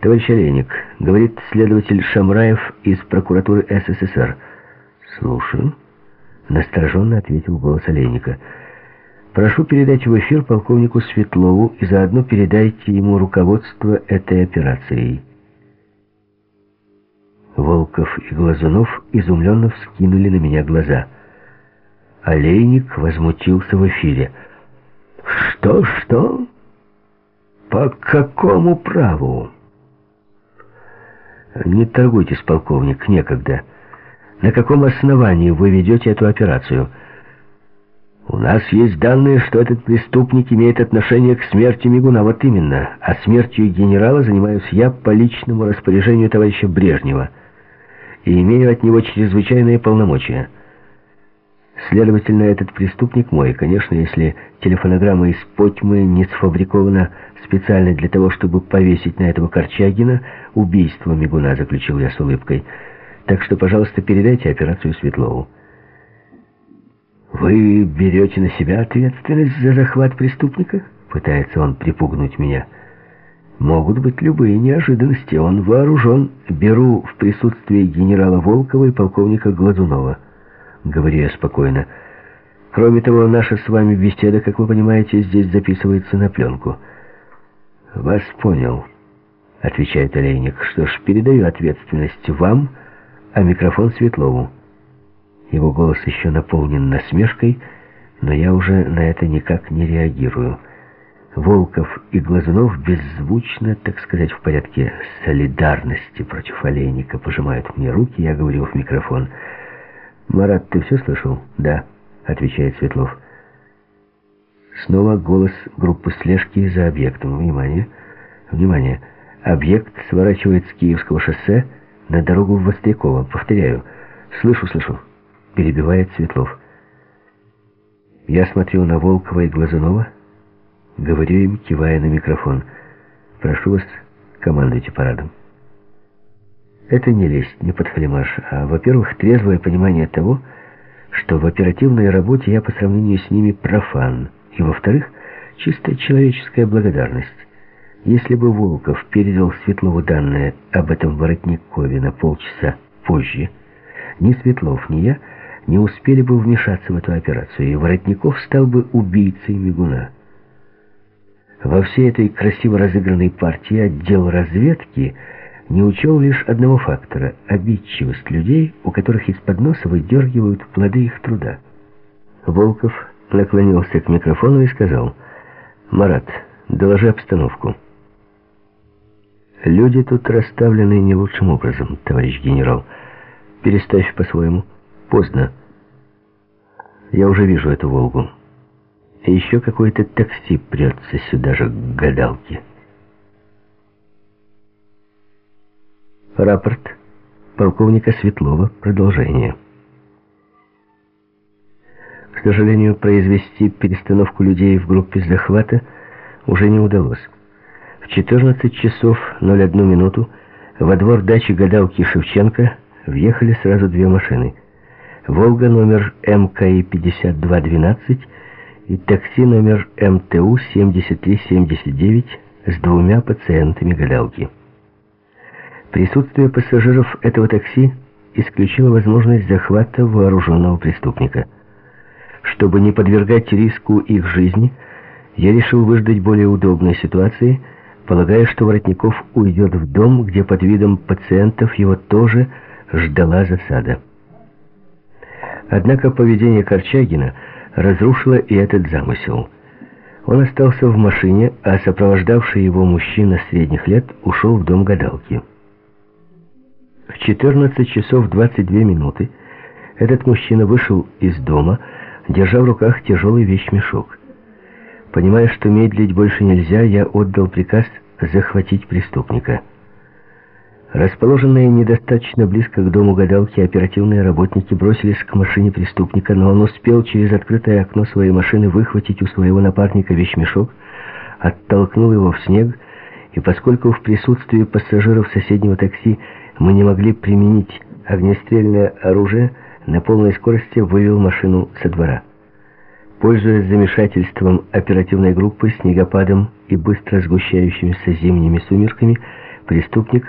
«Товарищ Олейник», — говорит следователь Шамраев из прокуратуры СССР. «Слушаю», — настороженно ответил голос Олейника. «Прошу передать в эфир полковнику Светлову и заодно передайте ему руководство этой операцией». Волков и Глазунов изумленно вскинули на меня глаза. Олейник возмутился в эфире. «Что, что? По какому праву?» «Не торгуйтесь, полковник, некогда. На каком основании вы ведете эту операцию?» «У нас есть данные, что этот преступник имеет отношение к смерти Мигуна. Вот именно. А смертью генерала занимаюсь я по личному распоряжению товарища Брежнева и имею от него чрезвычайные полномочия». Следовательно, этот преступник мой. Конечно, если телефонограмма из Потьмы не сфабрикована специально для того, чтобы повесить на этого Корчагина, убийство Мигуна, заключил я с улыбкой. Так что, пожалуйста, передайте операцию Светлову. «Вы берете на себя ответственность за захват преступника?» Пытается он припугнуть меня. «Могут быть любые неожиданности. Он вооружен. Беру в присутствии генерала Волкова и полковника Глазунова». — говорю я спокойно. «Кроме того, наша с вами беседа, как вы понимаете, здесь записывается на пленку». «Вас понял», — отвечает Олейник. «Что ж, передаю ответственность вам, а микрофон Светлову». Его голос еще наполнен насмешкой, но я уже на это никак не реагирую. Волков и Глазунов беззвучно, так сказать, в порядке солидарности против Олейника пожимают мне руки, я говорю в микрофон — «Марат, ты все слышал?» «Да», — отвечает Светлов. Снова голос группы слежки за объектом. Внимание! Внимание! Объект сворачивает с Киевского шоссе на дорогу в Востряково. Повторяю. Слышу, слышу. Перебивает Светлов. Я смотрю на Волкова и Глазунова, говорю им, кивая на микрофон. Прошу вас, командуйте парадом. Это не лесть, не подхалимаш, а, во-первых, трезвое понимание того, что в оперативной работе я по сравнению с ними профан, и, во-вторых, чисто человеческая благодарность. Если бы Волков передал Светлову данные об этом Воротникове на полчаса позже, ни Светлов, ни я не успели бы вмешаться в эту операцию, и Воротников стал бы убийцей Мигуна. Во всей этой красиво разыгранной партии отдел разведки — не учел лишь одного фактора — обидчивость людей, у которых из-под носа выдергивают плоды их труда. Волков наклонился к микрофону и сказал, «Марат, доложи обстановку». «Люди тут расставлены не лучшим образом, товарищ генерал. Переставь по-своему. Поздно. Я уже вижу эту «Волгу». И еще какое-то такси прется сюда же к гадалке». Рапорт полковника Светлова. Продолжение. К сожалению, произвести перестановку людей в группе захвата уже не удалось. В 14 часов 01 минуту во двор дачи гадалки Шевченко въехали сразу две машины. «Волга» номер МКИ 5212 и такси номер МТУ 7379 с двумя пациентами гадалки. Присутствие пассажиров этого такси исключило возможность захвата вооруженного преступника. Чтобы не подвергать риску их жизни, я решил выждать более удобной ситуации, полагая, что Воротников уйдет в дом, где под видом пациентов его тоже ждала засада. Однако поведение Корчагина разрушило и этот замысел. Он остался в машине, а сопровождавший его мужчина средних лет ушел в дом гадалки. В 14 часов 22 минуты этот мужчина вышел из дома, держа в руках тяжелый вещмешок. Понимая, что медлить больше нельзя, я отдал приказ захватить преступника. Расположенные недостаточно близко к дому гадалки, оперативные работники бросились к машине преступника, но он успел через открытое окно своей машины выхватить у своего напарника вещмешок, оттолкнул его в снег, и поскольку в присутствии пассажиров соседнего такси мы не могли применить огнестрельное оружие, на полной скорости вывел машину со двора. Пользуясь замешательством оперативной группы, снегопадом и быстро сгущающимися зимними сумерками, Преступник